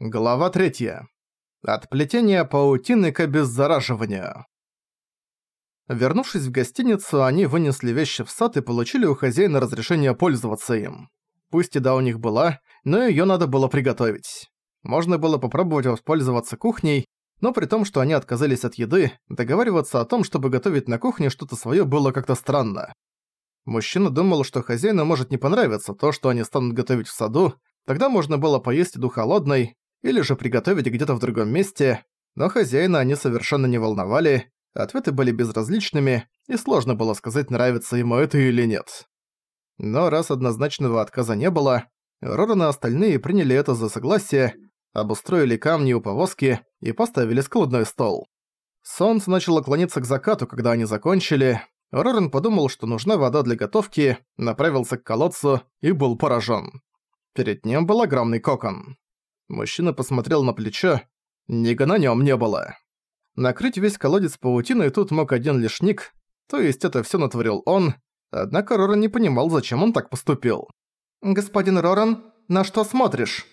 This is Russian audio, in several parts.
Глава 3. От плетения паутины к обеззараживанию. Вернувшись в гостиницу, они вынесли вещи в сад и получили у хозяина разрешение пользоваться им. Пусть еда у них была, но её надо было приготовить. Можно было попробовать воспользоваться кухней, но при том, что они отказались от еды, договариваться о том, чтобы готовить на кухне что-то своё было как-то странно. Мужчина думал, что хозяину может не понравиться то, что они станут готовить в саду, тогда можно было поесть еду холодной, или же приготовить где-то в другом месте, но хозяина они совершенно не волновали, ответы были безразличными, и сложно было сказать, нравится ему это или нет. Но раз однозначного отказа не было, Роран и остальные приняли это за согласие, обустроили камни у повозки и поставили складной стол. Солнце начало клониться к закату, когда они закончили. Роран подумал, что нужна вода для готовки, направился к колодцу и был поражен. Перед ним был огромный кокон. Мужчина посмотрел на плечо. Нига на нём не было. Накрыть весь колодец паутиной тут мог один лишь Ник, то есть это всё натворил он, однако Роран не понимал, зачем он так поступил. «Господин Роран, на что смотришь?»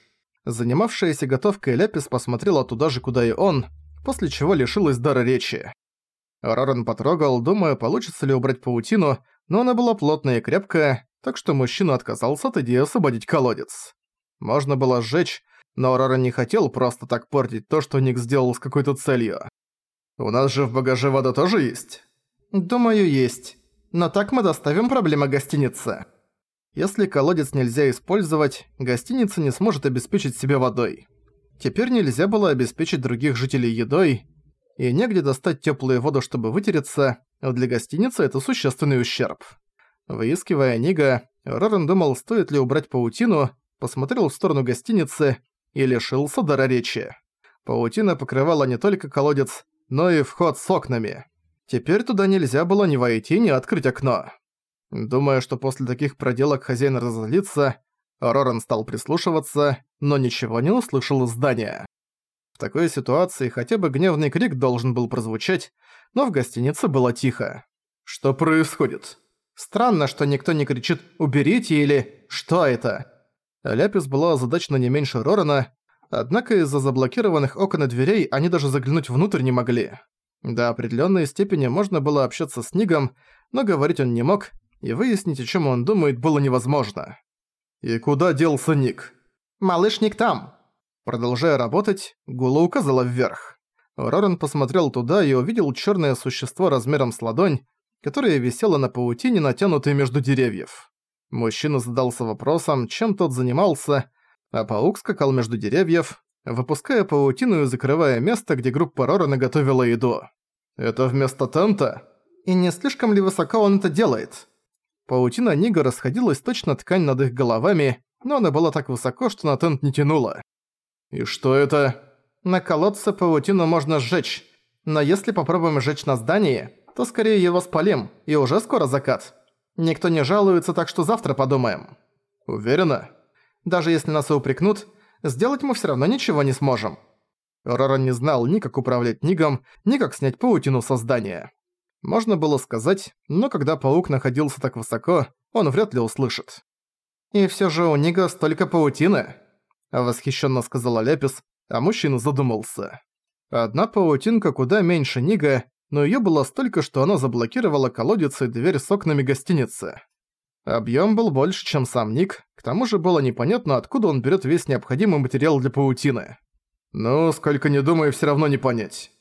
Занимавшаяся готовкой Ляпис посмотрела туда же, куда и он, после чего лишилась дара речи. Роран потрогал, думая, получится ли убрать паутину, но она была плотная и крепкая, так что мужчина отказался от идеи освободить колодец. Можно было сжечь, но Рора не хотел просто так портить то, что Ник сделал с какой-то целью. «У нас же в багаже вода тоже есть?» «Думаю, есть. Но так мы доставим проблемы гостинице. Если колодец нельзя использовать, гостиница не сможет обеспечить себя водой. Теперь нельзя было обеспечить других жителей едой, и негде достать теплую воду, чтобы вытереться, а для гостиницы это существенный ущерб. Выискивая Нига, Рорен думал, стоит ли убрать паутину, посмотрел в сторону гостиницы и лишился дара речи. Паутина покрывала не только колодец, но и вход с окнами. Теперь туда нельзя было ни войти, ни открыть окно. Думая, что после таких проделок хозяин разозлится, Роран стал прислушиваться, но ничего не услышал из здания. В такой ситуации хотя бы гневный крик должен был прозвучать, но в гостинице было тихо. «Что происходит?» «Странно, что никто не кричит «уберите» или «что это?». Ляпис была озадачена не меньше Рорана, однако из-за заблокированных окон и дверей они даже заглянуть внутрь не могли. До определенной степени можно было общаться с Нигом, но говорить он не мог, и выяснить, о чем он думает, было невозможно. «И куда делся Ник?» «Малыш Ник там!» Продолжая работать, Гула указала вверх. Роран посмотрел туда и увидел черное существо размером с ладонь, которое висело на паутине, натянутой между деревьев. Мужчина задался вопросом, чем тот занимался, а паук скакал между деревьев, выпуская паутину и закрывая место, где группа Рора готовила еду. «Это вместо тента?» «И не слишком ли высоко он это делает?» Паутина Нига расходилась точно ткань над их головами, но она была так высоко, что на тент не тянула. «И что это?» «На колодце паутину можно сжечь, но если попробуем сжечь на здании, то скорее его спалим, и уже скоро закат». Никто не жалуется, так что завтра подумаем. Уверена? Даже если нас и упрекнут, сделать мы всё равно ничего не сможем. Роран не знал ни как управлять Нигом, ни как снять паутину со здания. Можно было сказать, но когда паук находился так высоко, он вряд ли услышит. «И всё же у Нига столько паутины», — восхищенно сказала Лепис, а мужчина задумался. Одна паутинка куда меньше Нига, но её было столько, что она заблокировала колодец и дверь с окнами гостиницы. Объём был больше, чем сам Ник, к тому же было непонятно, откуда он берёт весь необходимый материал для паутины. Ну, сколько не думаю, всё равно не понять.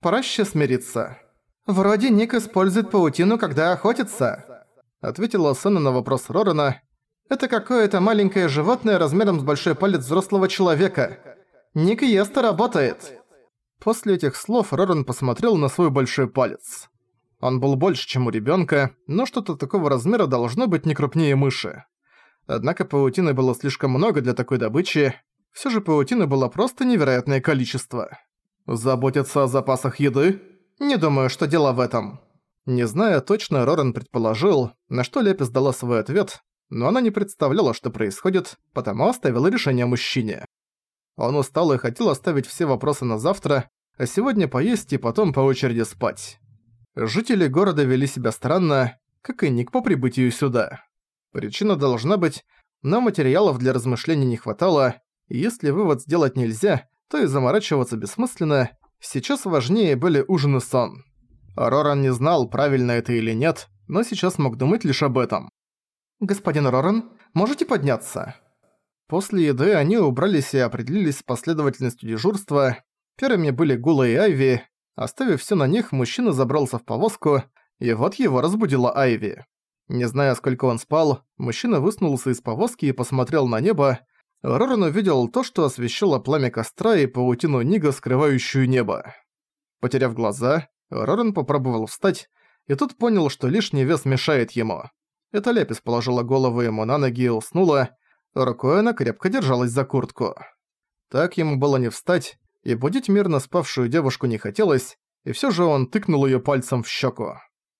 Проще смириться. «Вроде Ник использует паутину, когда охотится», ответила Сэна на вопрос Рорана. «Это какое-то маленькое животное размером с большой палец взрослого человека. Ник ест и работает». После этих слов Роран посмотрел на свой большой палец. Он был больше, чем у ребёнка, но что-то такого размера должно быть не крупнее мыши. Однако паутины было слишком много для такой добычи, всё же паутины было просто невероятное количество. Заботиться о запасах еды? Не думаю, что дело в этом. Не зная точно, Роран предположил, на что Лепис дала свой ответ, но она не представляла, что происходит, потому оставила решение мужчине. Он устал и хотел оставить все вопросы на завтра, а сегодня поесть и потом по очереди спать. Жители города вели себя странно, как и Ник по прибытию сюда. Причина должна быть, но материалов для размышлений не хватало, Если вывод сделать нельзя, то и заморачиваться бессмысленно, сейчас важнее были ужин и сон. Роран не знал, правильно это или нет, но сейчас мог думать лишь об этом. «Господин Роран, можете подняться?» После еды они убрались и определились с последовательностью дежурства. Первыми были Гула и Айви. Оставив все на них, мужчина забрался в повозку, и вот его разбудила Айви. Не зная, сколько он спал, мужчина высунулся из повозки и посмотрел на небо. Роран увидел то, что освещало пламя костра и паутину Нига, скрывающую небо. Потеряв глаза, Роран попробовал встать, и тут понял, что лишний вес мешает ему. Это Лепис положила голову ему на ноги и уснула, рукой она крепко держалась за куртку. Так ему было не встать, и будить мирно спавшую девушку не хотелось, и всё же он тыкнул её пальцем в щеку.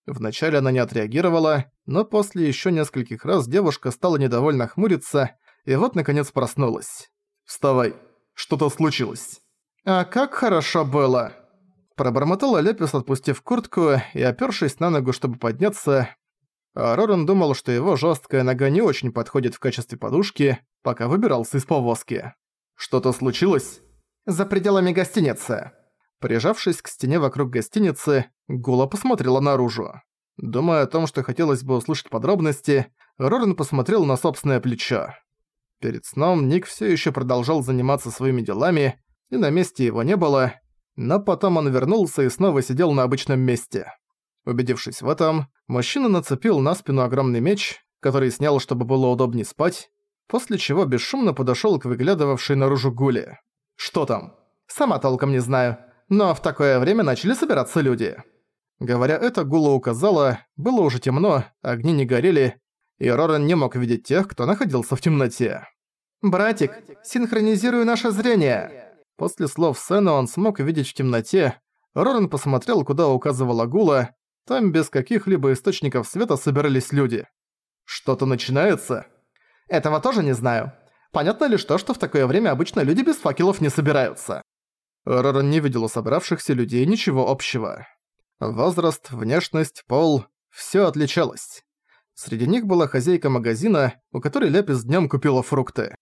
Вначале она не отреагировала, но после ещё нескольких раз девушка стала недовольно хмуриться, и вот наконец проснулась. «Вставай, что-то случилось». «А как хорошо было!» Пробормотала Лепис, отпустив куртку и опёршись на ногу, чтобы подняться. А Роран думал, что его жёсткая нога не очень подходит в качестве подушки, пока выбирался из повозки. «Что-то случилось?» «За пределами гостиницы». Прижавшись к стене вокруг гостиницы, Гула посмотрела наружу. Думая о том, что хотелось бы услышать подробности, Роран посмотрел на собственное плечо. Перед сном Ник всё ещё продолжал заниматься своими делами, и на месте его не было, но потом он вернулся и снова сидел на обычном месте. Убедившись в этом, мужчина нацепил на спину огромный меч, который снял, чтобы было удобнее спать, после чего бесшумно подошёл к выглядывавшей наружу гуле. «Что там?» «Сама толком не знаю, но в такое время начали собираться люди». Говоря это, Гула указала, было уже темно, огни не горели, и Роран не мог видеть тех, кто находился в темноте. «Братик, синхронизируй наше зрение!» После слов Сэна он смог видеть в темноте. Роран посмотрел, куда указывала Гула. Там без каких-либо источников света собирались люди. Что-то начинается? Этого тоже не знаю. Понятно лишь то, что в такое время обычно люди без факелов не собираются. Роран не видел у собравшихся людей ничего общего. Возраст, внешность, пол – всё отличалось. Среди них была хозяйка магазина, у которой Ляпис днём купила фрукты.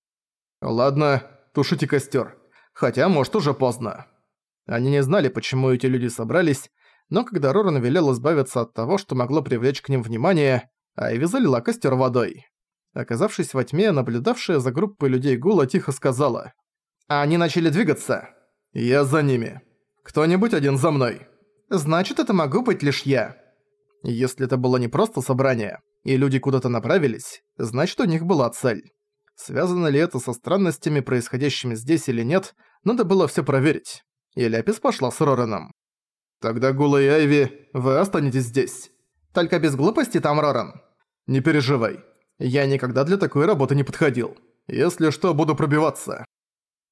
«Ладно, тушите костёр хотя, может, уже поздно. Они не знали, почему эти люди собрались, но когда Роран велел избавиться от того, что могло привлечь к ним внимание, Айви залила костер водой. Оказавшись во тьме, наблюдавшая за группой людей Гула тихо сказала. «А они начали двигаться?» «Я за ними. Кто-нибудь один за мной». «Значит, это могу быть лишь я». Если это было не просто собрание, и люди куда-то направились, значит, у них была цель. Связано ли это со странностями, происходящими здесь или нет, надо было все проверить. И Ляпис пошла с Рораном. «Тогда Гула и Айви, вы останетесь здесь». «Только без глупости там, Роран». «Не переживай. Я никогда для такой работы не подходил. Если что, буду пробиваться».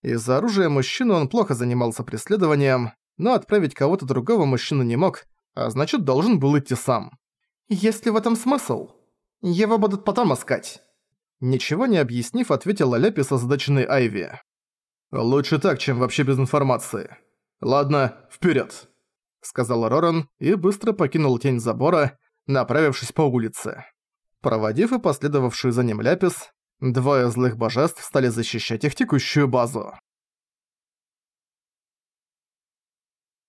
Из-за оружия мужчины он плохо занимался преследованием, но отправить кого-то другого мужчина не мог, а значит должен был идти сам. «Есть ли в этом смысл? Его будут потом искать». Ничего не объяснив, ответила Ляпис озадаченной Айви. «Лучше так, чем вообще без информации. Ладно, вперед, сказал Роран и быстро покинул тень забора, направившись по улице. Проводив и последовавшую за ним Ляпис, двое злых божеств стали защищать их текущую базу.